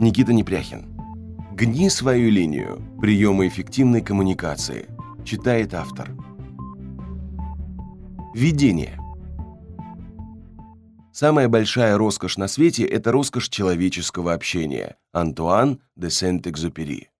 Никита Непряхин. «Гни свою линию. Приемы эффективной коммуникации». Читает автор. Введение. Самая большая роскошь на свете – это роскошь человеческого общения. Антуан де Сент-Экзупери.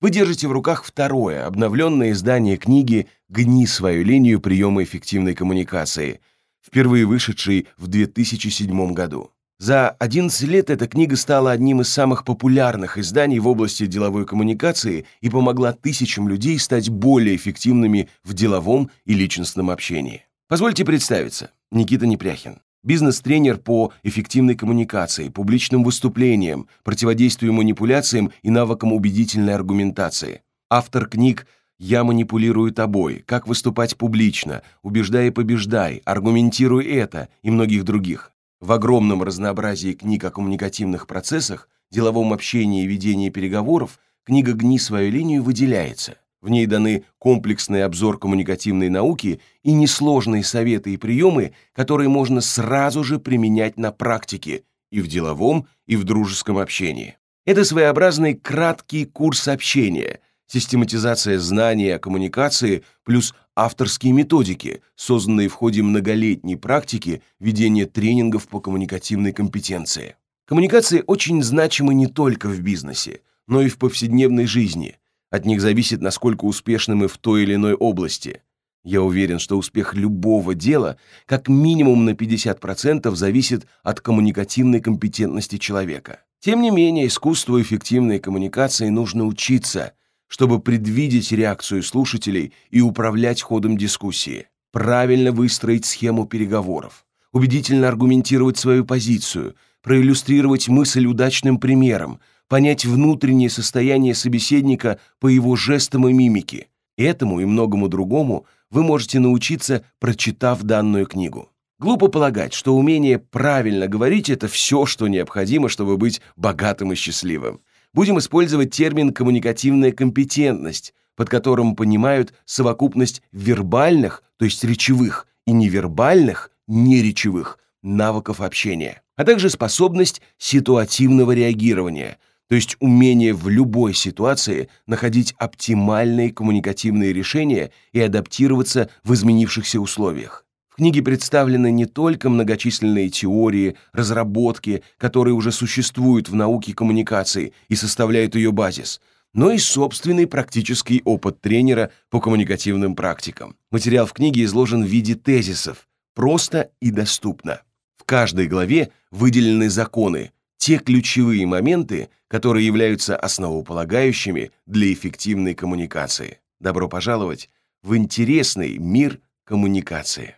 Вы держите в руках второе, обновленное издание книги «Гни свою линию. Приемы эффективной коммуникации», впервые вышедшей в 2007 году. За 11 лет эта книга стала одним из самых популярных изданий в области деловой коммуникации и помогла тысячам людей стать более эффективными в деловом и личностном общении. Позвольте представиться. Никита Непряхин. Бизнес-тренер по эффективной коммуникации, публичным выступлениям, противодействию манипуляциям и навыкам убедительной аргументации. Автор книг «Я манипулирую тобой», «Как выступать публично», «Убеждай и побеждай», «Аргументируй это» и многих других. В огромном разнообразии книг о коммуникативных процессах, деловом общении и ведении переговоров книга «Гни свою линию» выделяется. В ней даны комплексный обзор коммуникативной науки и несложные советы и приемы, которые можно сразу же применять на практике и в деловом, и в дружеском общении. Это своеобразный краткий курс общения, систематизация знаний о коммуникации плюс авторские методики, созданные в ходе многолетней практики ведения тренингов по коммуникативной компетенции. Коммуникации очень значимы не только в бизнесе, но и в повседневной жизни. От них зависит, насколько успешны мы в той или иной области. Я уверен, что успех любого дела как минимум на 50% зависит от коммуникативной компетентности человека. Тем не менее, искусству эффективной коммуникации нужно учиться – чтобы предвидеть реакцию слушателей и управлять ходом дискуссии, правильно выстроить схему переговоров, убедительно аргументировать свою позицию, проиллюстрировать мысль удачным примером, понять внутреннее состояние собеседника по его жестам и мимике. Этому и многому другому вы можете научиться, прочитав данную книгу. Глупо полагать, что умение правильно говорить – это все, что необходимо, чтобы быть богатым и счастливым будем использовать термин «коммуникативная компетентность», под которым понимают совокупность вербальных, то есть речевых, и невербальных, неречевых навыков общения, а также способность ситуативного реагирования, то есть умение в любой ситуации находить оптимальные коммуникативные решения и адаптироваться в изменившихся условиях книге представлены не только многочисленные теории, разработки, которые уже существуют в науке коммуникации и составляют ее базис, но и собственный практический опыт тренера по коммуникативным практикам. Материал в книге изложен в виде тезисов, просто и доступно. В каждой главе выделены законы, те ключевые моменты, которые являются основополагающими для эффективной коммуникации. Добро пожаловать в интересный мир коммуникации.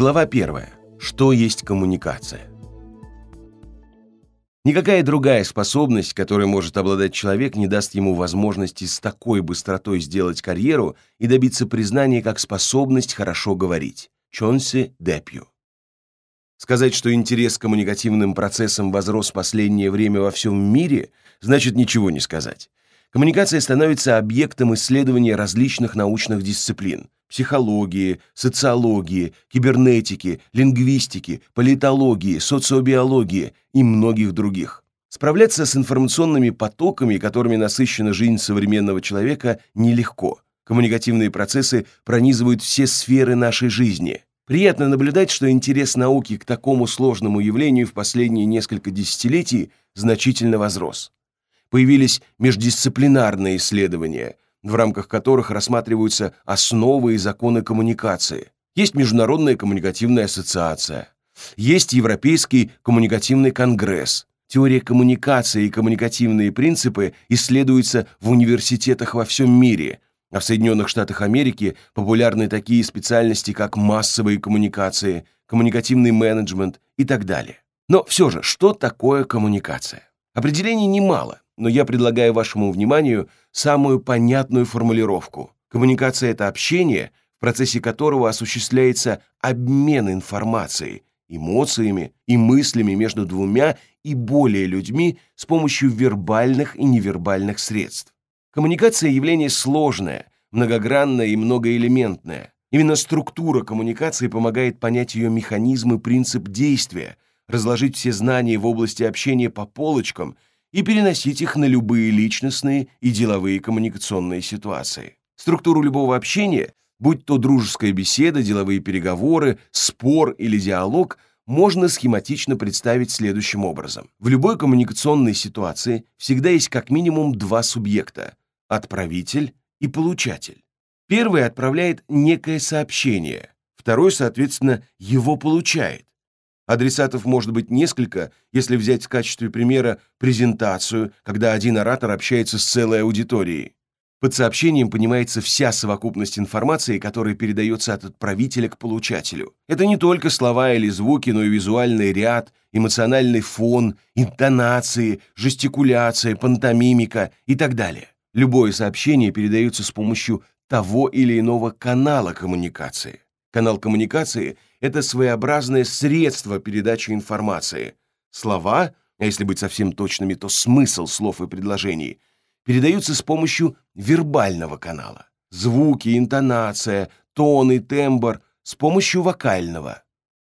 Глава 1. Что есть коммуникация? Никакая другая способность, которой может обладать человек, не даст ему возможности с такой быстротой сделать карьеру и добиться признания как способность хорошо говорить. Чонси Депью. Сказать, что интерес к коммуникативным процессам возрос в последнее время во всем мире, значит ничего не сказать. Коммуникация становится объектом исследования различных научных дисциплин – психологии, социологии, кибернетики, лингвистики, политологии, социобиологии и многих других. Справляться с информационными потоками, которыми насыщена жизнь современного человека, нелегко. Коммуникативные процессы пронизывают все сферы нашей жизни. Приятно наблюдать, что интерес науки к такому сложному явлению в последние несколько десятилетий значительно возрос. Появились междисциплинарные исследования – в рамках которых рассматриваются основы и законы коммуникации. Есть Международная коммуникативная ассоциация, есть Европейский коммуникативный конгресс. Теория коммуникации и коммуникативные принципы исследуются в университетах во всем мире, а в Соединенных Штатах Америки популярны такие специальности, как массовые коммуникации, коммуникативный менеджмент и так далее. Но все же, что такое коммуникация? Определений немало, но я предлагаю вашему вниманию самую понятную формулировку. Коммуникация – это общение, в процессе которого осуществляется обмен информацией, эмоциями и мыслями между двумя и более людьми с помощью вербальных и невербальных средств. Коммуникация – явление сложное, многогранное и многоэлементное. Именно структура коммуникации помогает понять ее механизм и принцип действия, разложить все знания в области общения по полочкам и переносить их на любые личностные и деловые коммуникационные ситуации. Структуру любого общения, будь то дружеская беседа, деловые переговоры, спор или диалог, можно схематично представить следующим образом. В любой коммуникационной ситуации всегда есть как минимум два субъекта – отправитель и получатель. Первый отправляет некое сообщение, второй, соответственно, его получает. Адресатов может быть несколько, если взять в качестве примера презентацию, когда один оратор общается с целой аудиторией. Под сообщением понимается вся совокупность информации, которая передается от отправителя к получателю. Это не только слова или звуки, но и визуальный ряд, эмоциональный фон, интонации, жестикуляция, пантомимика и так далее. Любое сообщение передается с помощью того или иного канала коммуникации. Канал коммуникации – это своеобразное средство передачи информации. Слова, а если быть совсем точными, то смысл слов и предложений, передаются с помощью вербального канала. Звуки, интонация, тон и тембр – с помощью вокального.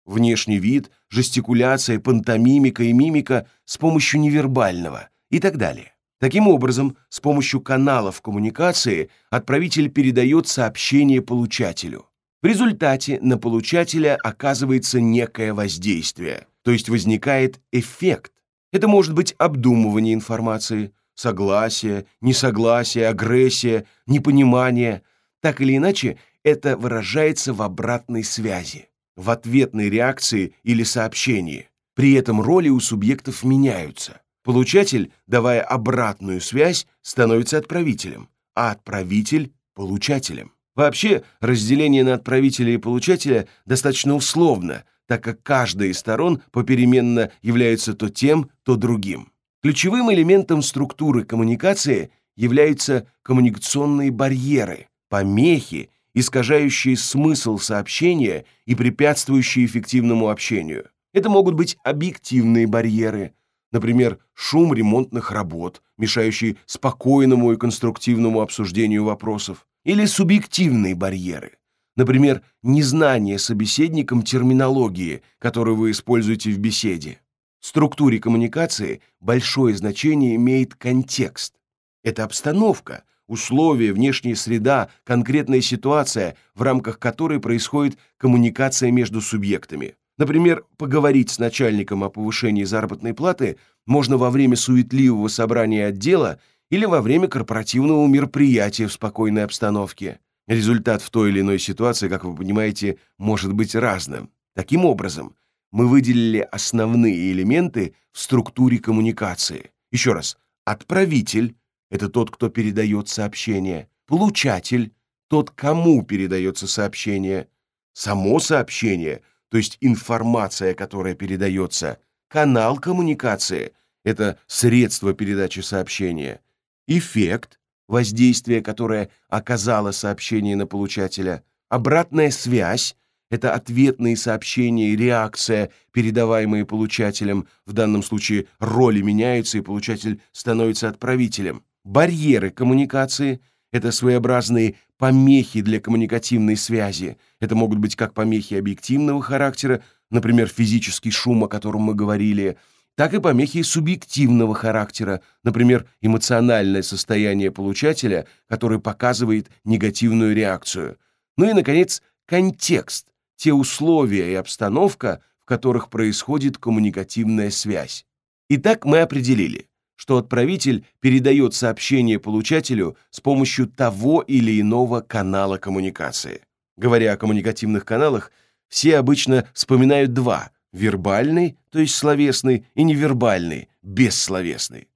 Внешний вид, жестикуляция, пантомимика и мимика – с помощью невербального и так далее. Таким образом, с помощью каналов коммуникации отправитель передает сообщение получателю. В результате на получателя оказывается некое воздействие, то есть возникает эффект. Это может быть обдумывание информации, согласие, несогласие, агрессия, непонимание. Так или иначе, это выражается в обратной связи, в ответной реакции или сообщении. При этом роли у субъектов меняются. Получатель, давая обратную связь, становится отправителем, а отправитель – получателем. Вообще, разделение на отправителя и получателя достаточно условно, так как каждая из сторон попеременно является то тем, то другим. Ключевым элементом структуры коммуникации являются коммуникационные барьеры, помехи, искажающие смысл сообщения и препятствующие эффективному общению. Это могут быть объективные барьеры – Например, шум ремонтных работ, мешающий спокойному и конструктивному обсуждению вопросов, или субъективные барьеры. Например, незнание собеседником терминологии, которую вы используете в беседе. В структуре коммуникации большое значение имеет контекст. Это обстановка, условия, внешняя среда, конкретная ситуация, в рамках которой происходит коммуникация между субъектами. Например, поговорить с начальником о повышении заработной платы можно во время суетливого собрания отдела или во время корпоративного мероприятия в спокойной обстановке. Результат в той или иной ситуации, как вы понимаете, может быть разным. Таким образом, мы выделили основные элементы в структуре коммуникации. Еще раз, отправитель – это тот, кто передает сообщение, получатель – тот, кому передается сообщение, само сообщение – то есть информация, которая передается, канал коммуникации – это средство передачи сообщения, эффект – воздействие, которое оказало сообщение на получателя, обратная связь – это ответные сообщения и реакция, передаваемые получателем, в данном случае роли меняются, и получатель становится отправителем. Барьеры коммуникации – это своеобразные помехи для коммуникативной связи. Это могут быть как помехи объективного характера, например, физический шум, о котором мы говорили, так и помехи субъективного характера, например, эмоциональное состояние получателя, который показывает негативную реакцию. Ну и, наконец, контекст, те условия и обстановка, в которых происходит коммуникативная связь. Итак, мы определили, что отправитель передает сообщение получателю с помощью того или иного канала коммуникации. Говоря о коммуникативных каналах, все обычно вспоминают два – вербальный, то есть словесный, и невербальный, бессловесный.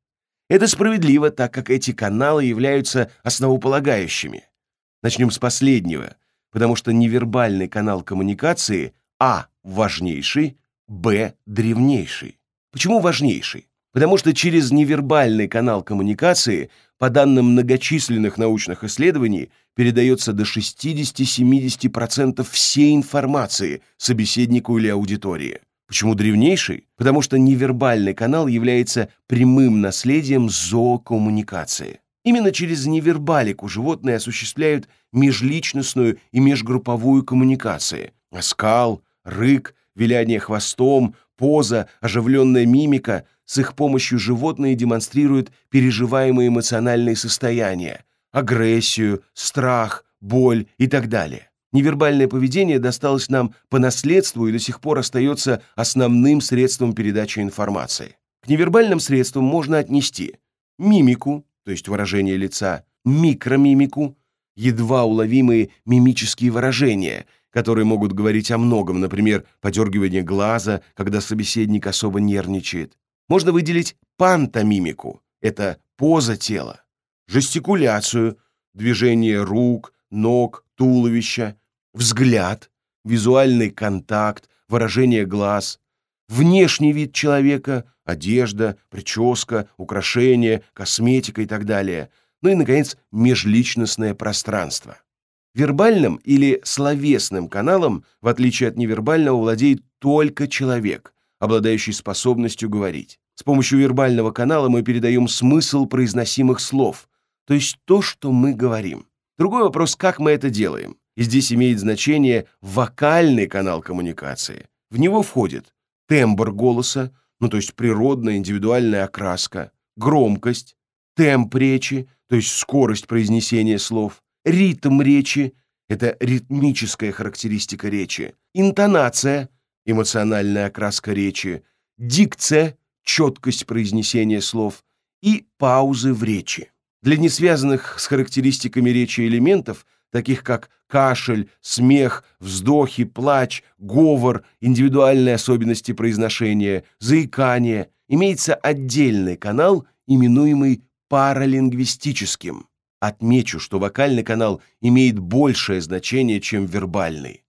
Это справедливо, так как эти каналы являются основополагающими. Начнем с последнего, потому что невербальный канал коммуникации а. важнейший, б. древнейший. Почему важнейший? Потому что через невербальный канал коммуникации, по данным многочисленных научных исследований, передается до 60-70% всей информации собеседнику или аудитории. Почему древнейший? Потому что невербальный канал является прямым наследием зоокоммуникации. Именно через невербалику животные осуществляют межличностную и межгрупповую коммуникации. Оскал, рык, виляние хвостом, поза, оживленная мимика, с их помощью животные демонстрируют переживаемые эмоциональные состояния, агрессию, страх, боль и так далее. Невербальное поведение досталось нам по наследству и до сих пор остается основным средством передачи информации. К невербальным средствам можно отнести мимику, то есть выражение лица, микромимику, едва уловимые мимические выражения, которые могут говорить о многом, например, подергивание глаза, когда собеседник особо нервничает. Можно выделить пантомимику, это поза тела, жестикуляцию, движение рук, ног, туловища, взгляд, визуальный контакт, выражение глаз, внешний вид человека, одежда, прическа, украшения, косметика и так далее. Ну и, наконец, межличностное пространство. Вербальным или словесным каналом, в отличие от невербального, владеет только человек, обладающий способностью говорить. С помощью вербального канала мы передаем смысл произносимых слов, то есть то, что мы говорим. Другой вопрос, как мы это делаем. И здесь имеет значение вокальный канал коммуникации. В него входит тембр голоса, ну то есть природная индивидуальная окраска, громкость, темп речи, то есть скорость произнесения слов, ритм речи, это ритмическая характеристика речи, интонация, эмоциональная окраска речи, дикция, четкость произнесения слов и паузы в речи. Для несвязанных с характеристиками речи элементов таких как кашель, смех, вздохи, плач, говор, индивидуальные особенности произношения, заикание, имеется отдельный канал, именуемый паралингвистическим. Отмечу, что вокальный канал имеет большее значение, чем вербальный.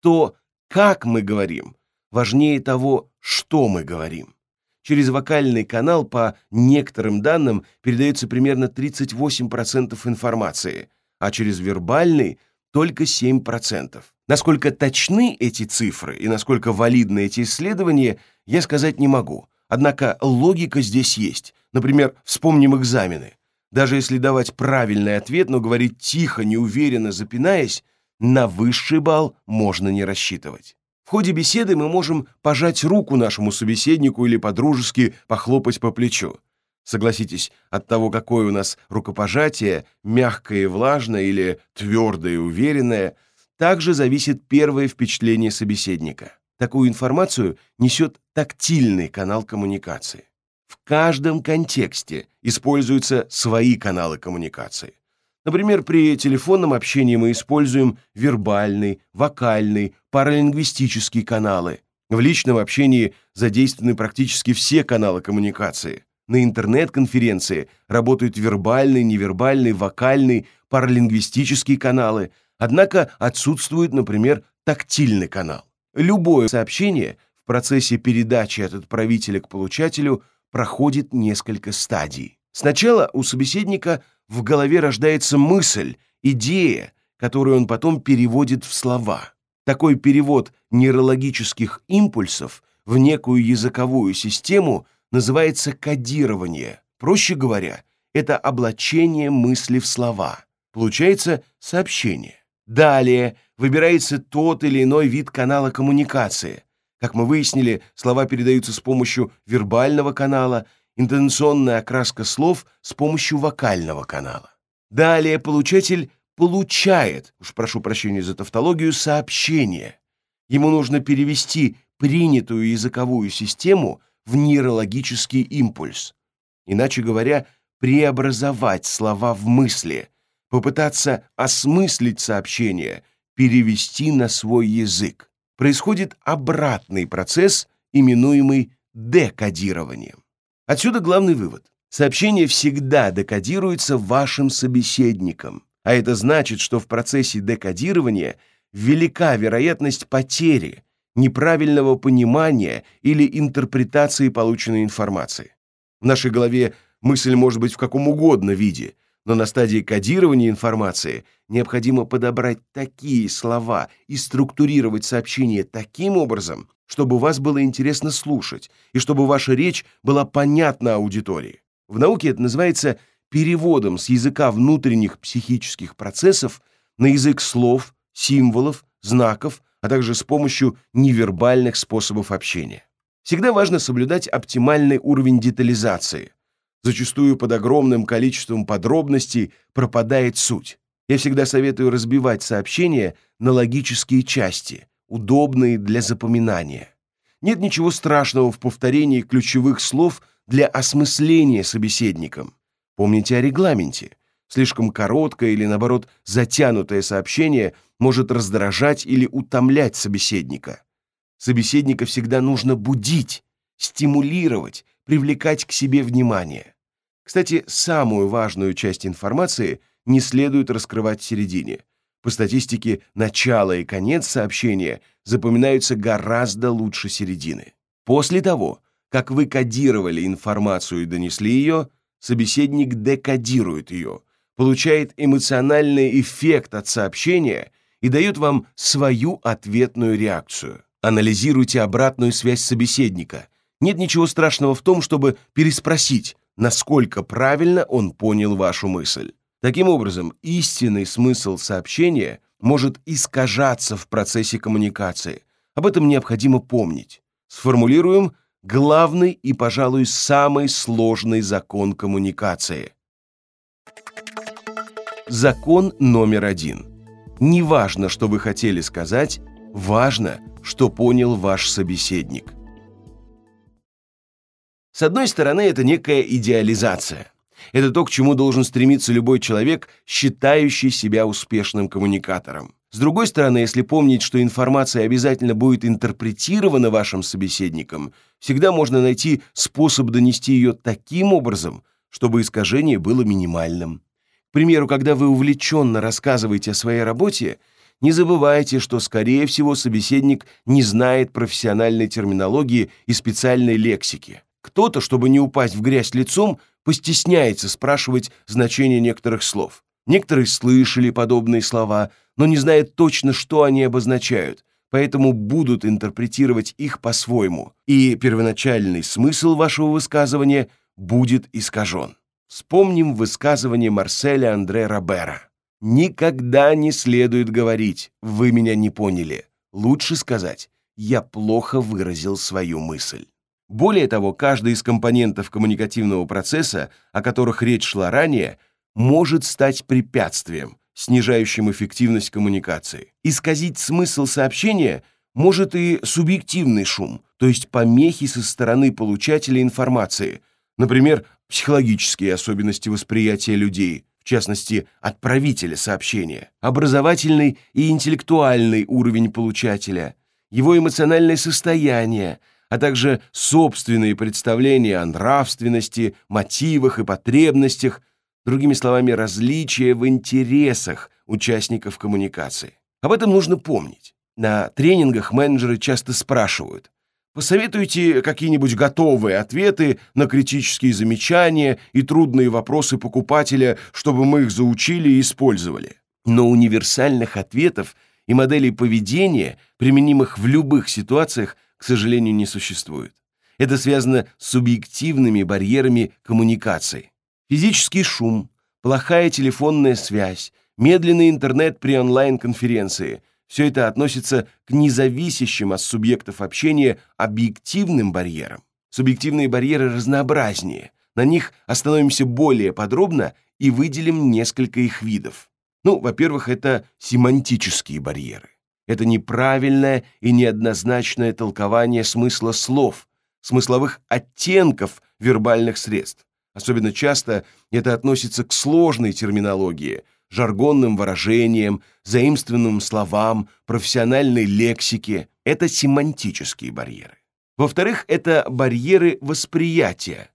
То, как мы говорим, важнее того, что мы говорим. Через вокальный канал по некоторым данным передается примерно 38% информации, а через вербальный только 7%. Насколько точны эти цифры и насколько валидны эти исследования, я сказать не могу. Однако логика здесь есть. Например, вспомним экзамены. Даже если давать правильный ответ, но говорить тихо, неуверенно, запинаясь, на высший балл можно не рассчитывать. В ходе беседы мы можем пожать руку нашему собеседнику или подружески похлопать по плечу. Согласитесь, от того, какое у нас рукопожатие, мягкое и влажное или твердое и уверенное, также зависит первое впечатление собеседника. Такую информацию несет тактильный канал коммуникации. В каждом контексте используются свои каналы коммуникации. Например, при телефонном общении мы используем вербальный, вокальный, паралингвистические каналы. В личном общении задействованы практически все каналы коммуникации. На интернет-конференции работают вербальный, невербальный, вокальный, паралингвистические каналы, однако отсутствует, например, тактильный канал. Любое сообщение в процессе передачи от отправителя к получателю проходит несколько стадий. Сначала у собеседника в голове рождается мысль, идея, которую он потом переводит в слова. Такой перевод нейрологических импульсов в некую языковую систему называется кодирование. Проще говоря, это облачение мысли в слова. Получается сообщение. Далее выбирается тот или иной вид канала коммуникации. Как мы выяснили, слова передаются с помощью вербального канала, интонационная окраска слов с помощью вокального канала. Далее получатель получает, уж прошу прощения за тавтологию, сообщение. Ему нужно перевести принятую языковую систему в нейрологический импульс. Иначе говоря, преобразовать слова в мысли, попытаться осмыслить сообщение, перевести на свой язык. Происходит обратный процесс, именуемый декодированием. Отсюда главный вывод. Сообщение всегда декодируется вашим собеседником, а это значит, что в процессе декодирования велика вероятность потери, неправильного понимания или интерпретации полученной информации. В нашей голове мысль может быть в каком угодно виде, но на стадии кодирования информации необходимо подобрать такие слова и структурировать сообщение таким образом, чтобы вас было интересно слушать и чтобы ваша речь была понятна аудитории. В науке это называется переводом с языка внутренних психических процессов на язык слов, символов, знаков, а также с помощью невербальных способов общения. Всегда важно соблюдать оптимальный уровень детализации. Зачастую под огромным количеством подробностей пропадает суть. Я всегда советую разбивать сообщения на логические части, удобные для запоминания. Нет ничего страшного в повторении ключевых слов для осмысления собеседником. Помните о регламенте. Слишком короткое или, наоборот, затянутое сообщение может раздражать или утомлять собеседника. Собеседника всегда нужно будить, стимулировать, привлекать к себе внимание. Кстати, самую важную часть информации не следует раскрывать в середине – по статистике, начало и конец сообщения запоминаются гораздо лучше середины. После того, как вы кодировали информацию и донесли ее, собеседник декодирует ее, получает эмоциональный эффект от сообщения и дает вам свою ответную реакцию. Анализируйте обратную связь собеседника. Нет ничего страшного в том, чтобы переспросить, насколько правильно он понял вашу мысль. Таким образом, истинный смысл сообщения может искажаться в процессе коммуникации. Об этом необходимо помнить. Сформулируем главный и, пожалуй, самый сложный закон коммуникации. Закон номер один. Не важно, что вы хотели сказать, важно, что понял ваш собеседник. С одной стороны, это некая идеализация. Это то, к чему должен стремиться любой человек, считающий себя успешным коммуникатором. С другой стороны, если помнить, что информация обязательно будет интерпретирована вашим собеседником, всегда можно найти способ донести ее таким образом, чтобы искажение было минимальным. К примеру, когда вы увлеченно рассказываете о своей работе, не забывайте, что, скорее всего, собеседник не знает профессиональной терминологии и специальной лексики. Кто-то, чтобы не упасть в грязь лицом, постесняется спрашивать значение некоторых слов. Некоторые слышали подобные слова, но не знают точно, что они обозначают, поэтому будут интерпретировать их по-своему, и первоначальный смысл вашего высказывания будет искажен. Вспомним высказывание Марселя Андре Робера. «Никогда не следует говорить «вы меня не поняли». Лучше сказать «я плохо выразил свою мысль». Более того, каждый из компонентов коммуникативного процесса, о которых речь шла ранее, может стать препятствием, снижающим эффективность коммуникации. Исказить смысл сообщения может и субъективный шум, то есть помехи со стороны получателя информации, например, психологические особенности восприятия людей, в частности, отправителя сообщения, образовательный и интеллектуальный уровень получателя, его эмоциональное состояние – а также собственные представления о нравственности, мотивах и потребностях, другими словами, различия в интересах участников коммуникации. Об этом нужно помнить. На тренингах менеджеры часто спрашивают, Посоветуйте какие-нибудь готовые ответы на критические замечания и трудные вопросы покупателя, чтобы мы их заучили и использовали. Но универсальных ответов и моделей поведения, применимых в любых ситуациях, к сожалению, не существует. Это связано с субъективными барьерами коммуникации. Физический шум, плохая телефонная связь, медленный интернет при онлайн-конференции – все это относится к независящим от субъектов общения объективным барьерам. Субъективные барьеры разнообразнее. На них остановимся более подробно и выделим несколько их видов. Ну, во-первых, это семантические барьеры. Это неправильное и неоднозначное толкование смысла слов, смысловых оттенков вербальных средств. Особенно часто это относится к сложной терминологии, жаргонным выражениям, заимствованным словам, профессиональной лексике. Это семантические барьеры. Во-вторых, это барьеры восприятия,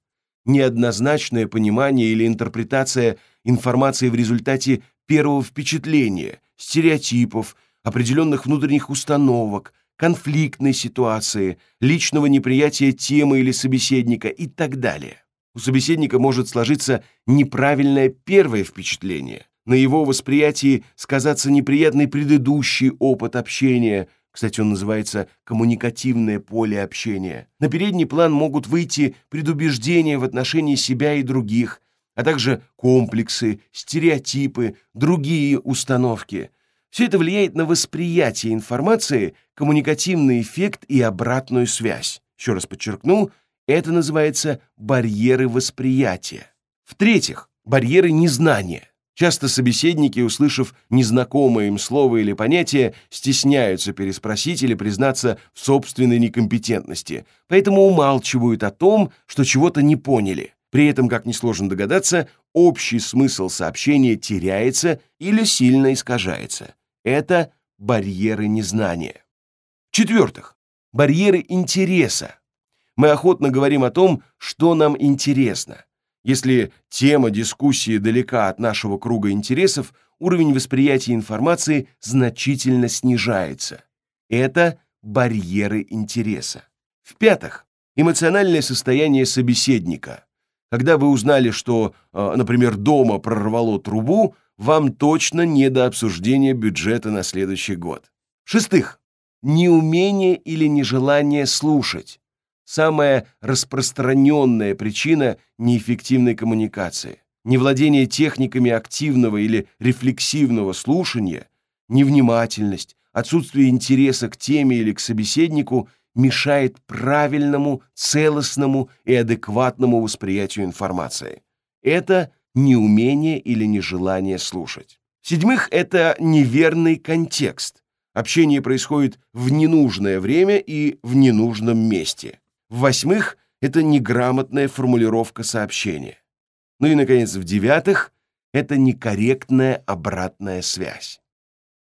неоднозначное понимание или интерпретация информации в результате первого впечатления, стереотипов, определенных внутренних установок, конфликтной ситуации, личного неприятия темы или собеседника и так далее. У собеседника может сложиться неправильное первое впечатление, на его восприятии сказаться неприятный предыдущий опыт общения, кстати, он называется коммуникативное поле общения. На передний план могут выйти предубеждения в отношении себя и других, а также комплексы, стереотипы, другие установки – все это влияет на восприятие информации, коммуникативный эффект и обратную связь. Еще раз подчеркну, это называется барьеры восприятия. В-третьих, барьеры незнания. Часто собеседники, услышав незнакомое им слово или понятие, стесняются переспросить или признаться в собственной некомпетентности, поэтому умалчивают о том, что чего-то не поняли. При этом, как несложно догадаться, общий смысл сообщения теряется или сильно искажается. Это барьеры незнания. В-четвертых, барьеры интереса. Мы охотно говорим о том, что нам интересно. Если тема дискуссии далека от нашего круга интересов, уровень восприятия информации значительно снижается. Это барьеры интереса. В-пятых, эмоциональное состояние собеседника. Когда вы узнали, что, э, например, дома прорвало трубу, вам точно не до обсуждения бюджета на следующий год. В-шестых, неумение или нежелание слушать самая распространенная причина неэффективной коммуникации. Невладение техниками активного или рефлексивного слушания, невнимательность, отсутствие интереса к теме или к собеседнику мешает правильному, целостному и адекватному восприятию информации. Это неумение или нежелание слушать. В-седьмых, это неверный контекст. Общение происходит в ненужное время и в ненужном месте. В-восьмых, это неграмотная формулировка сообщения. Ну и, наконец, в-девятых, это некорректная обратная связь.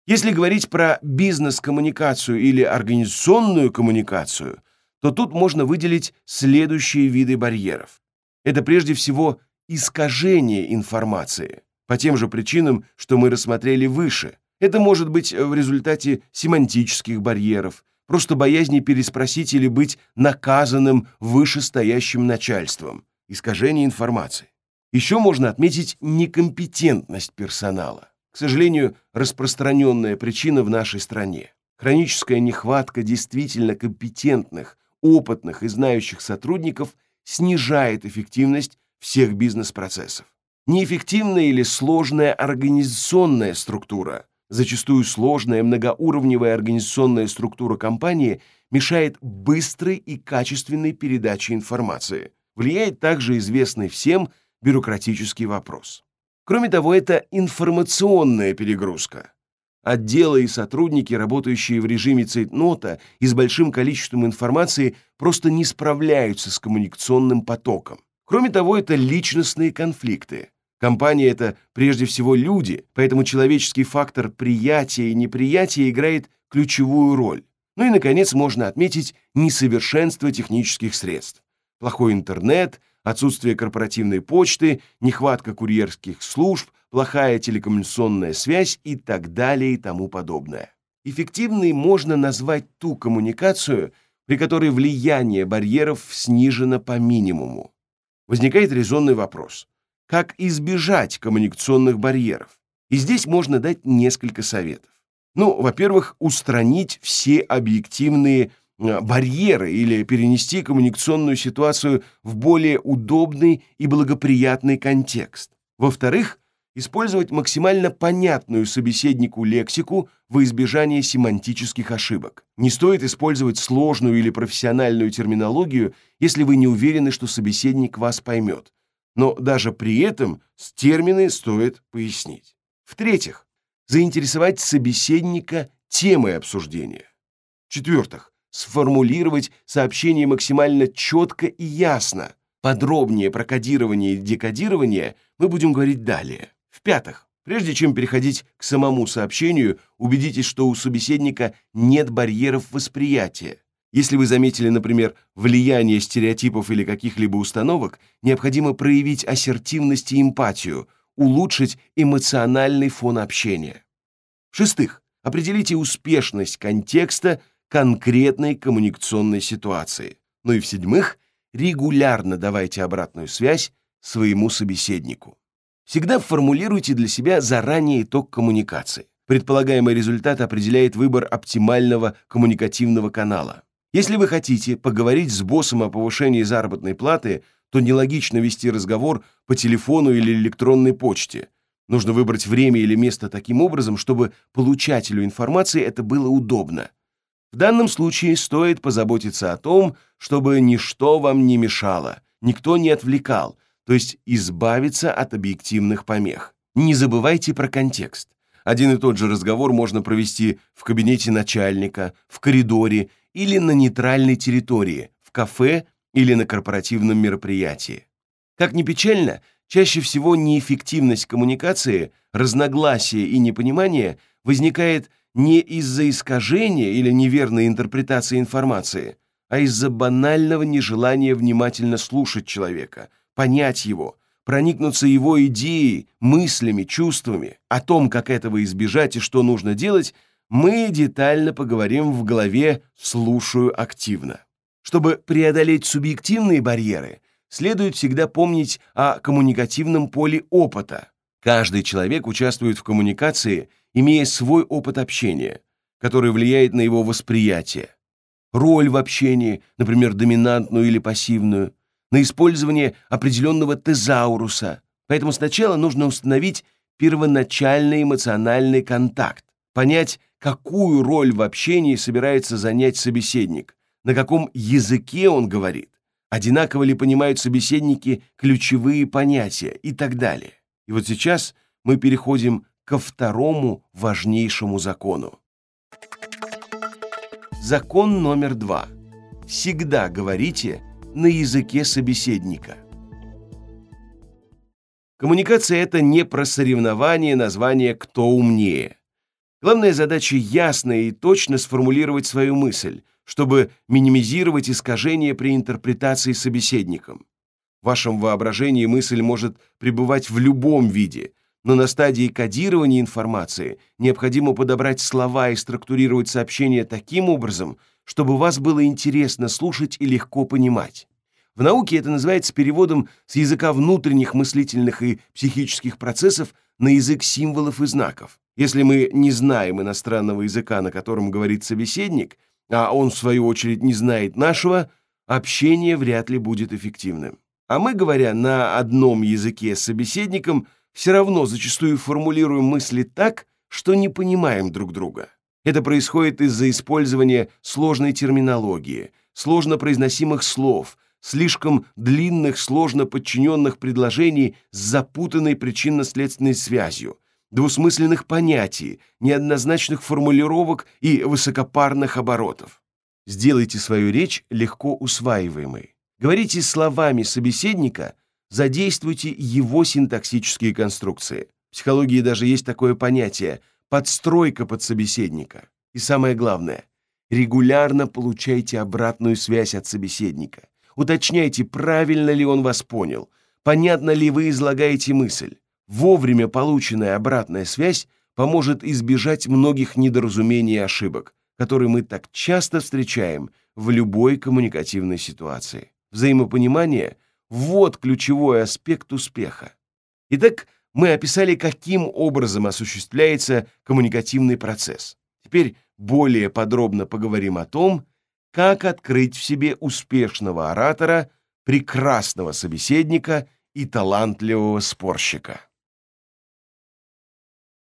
Если говорить про бизнес-коммуникацию или организационную коммуникацию, то тут можно выделить следующие виды барьеров. Это прежде всего искажение информации, по тем же причинам, что мы рассмотрели выше. Это может быть в результате семантических барьеров, просто боязни переспросить или быть наказанным вышестоящим начальством, искажение информации. Еще можно отметить некомпетентность персонала. К сожалению, распространенная причина в нашей стране. Хроническая нехватка действительно компетентных, опытных и знающих сотрудников снижает эффективность всех бизнес-процессов. Неэффективная или сложная организационная структура Зачастую сложная многоуровневая организационная структура компании мешает быстрой и качественной передаче информации. Влияет также известный всем бюрократический вопрос. Кроме того, это информационная перегрузка. Отделы и сотрудники, работающие в режиме цейтнота и с большим количеством информации, просто не справляются с коммуникационным потоком. Кроме того, это личностные конфликты. Компания — это прежде всего люди, поэтому человеческий фактор приятия и неприятия играет ключевую роль. Ну и, наконец, можно отметить несовершенство технических средств. Плохой интернет, отсутствие корпоративной почты, нехватка курьерских служб, плохая телекоммуникационная связь и так далее и тому подобное. Эффективной можно назвать ту коммуникацию, при которой влияние барьеров снижено по минимуму. Возникает резонный вопрос как избежать коммуникационных барьеров. И здесь можно дать несколько советов. Ну, во-первых, устранить все объективные э, барьеры или перенести коммуникационную ситуацию в более удобный и благоприятный контекст. Во-вторых, использовать максимально понятную собеседнику лексику во избежание семантических ошибок. Не стоит использовать сложную или профессиональную терминологию, если вы не уверены, что собеседник вас поймет но даже при этом с термины стоит пояснить. В-третьих, заинтересовать собеседника темой обсуждения. В-четвертых, сформулировать сообщение максимально четко и ясно. Подробнее про кодирование и декодирование мы будем говорить далее. В-пятых, прежде чем переходить к самому сообщению, убедитесь, что у собеседника нет барьеров восприятия. Если вы заметили, например, влияние стереотипов или каких-либо установок, необходимо проявить ассертивность и эмпатию, улучшить эмоциональный фон общения. В-шестых, определите успешность контекста конкретной коммуникационной ситуации. Ну и в-седьмых, регулярно давайте обратную связь своему собеседнику. Всегда формулируйте для себя заранее итог коммуникации. Предполагаемый результат определяет выбор оптимального коммуникативного канала. Если вы хотите поговорить с боссом о повышении заработной платы, то нелогично вести разговор по телефону или электронной почте. Нужно выбрать время или место таким образом, чтобы получателю информации это было удобно. В данном случае стоит позаботиться о том, чтобы ничто вам не мешало, никто не отвлекал, то есть избавиться от объективных помех. Не забывайте про контекст. Один и тот же разговор можно провести в кабинете начальника, в коридоре или на нейтральной территории, в кафе или на корпоративном мероприятии. Как ни печально, чаще всего неэффективность коммуникации, разногласия и непонимание возникает не из-за искажения или неверной интерпретации информации, а из-за банального нежелания внимательно слушать человека, понять его, проникнуться его идеей, мыслями, чувствами. О том, как этого избежать и что нужно делать, мы детально поговорим в главе «Слушаю активно». Чтобы преодолеть субъективные барьеры, следует всегда помнить о коммуникативном поле опыта. Каждый человек участвует в коммуникации, имея свой опыт общения, который влияет на его восприятие. Роль в общении, например, доминантную или пассивную, на использование определенного тезауруса. Поэтому сначала нужно установить первоначальный эмоциональный контакт, понять, какую роль в общении собирается занять собеседник, на каком языке он говорит, одинаково ли понимают собеседники ключевые понятия и так далее. И вот сейчас мы переходим ко второму важнейшему закону. Закон номер два. Всегда говорите на языке собеседника. Коммуникация – это не про соревнование название «кто умнее». Главная задача – ясно и точно сформулировать свою мысль, чтобы минимизировать искажения при интерпретации собеседником. В вашем воображении мысль может пребывать в любом виде, но на стадии кодирования информации необходимо подобрать слова и структурировать сообщение таким образом – чтобы вас было интересно слушать и легко понимать. В науке это называется переводом с языка внутренних мыслительных и психических процессов на язык символов и знаков. Если мы не знаем иностранного языка, на котором говорит собеседник, а он, в свою очередь, не знает нашего, общение вряд ли будет эффективным. А мы, говоря на одном языке с собеседником, все равно зачастую формулируем мысли так, что не понимаем друг друга. Это происходит из-за использования сложной терминологии, сложно произносимых слов, слишком длинных, сложно подчиненных предложений с запутанной причинно-следственной связью, двусмысленных понятий, неоднозначных формулировок и высокопарных оборотов. Сделайте свою речь легко усваиваемой. Говорите словами собеседника, задействуйте его синтаксические конструкции. В психологии даже есть такое понятие – подстройка под собеседника. И самое главное, регулярно получайте обратную связь от собеседника. Уточняйте, правильно ли он вас понял, понятно ли вы излагаете мысль. Вовремя полученная обратная связь поможет избежать многих недоразумений и ошибок, которые мы так часто встречаем в любой коммуникативной ситуации. Взаимопонимание – вот ключевой аспект успеха. Итак, мы описали, каким образом осуществляется коммуникативный процесс. Теперь более подробно поговорим о том, как открыть в себе успешного оратора, прекрасного собеседника и талантливого спорщика.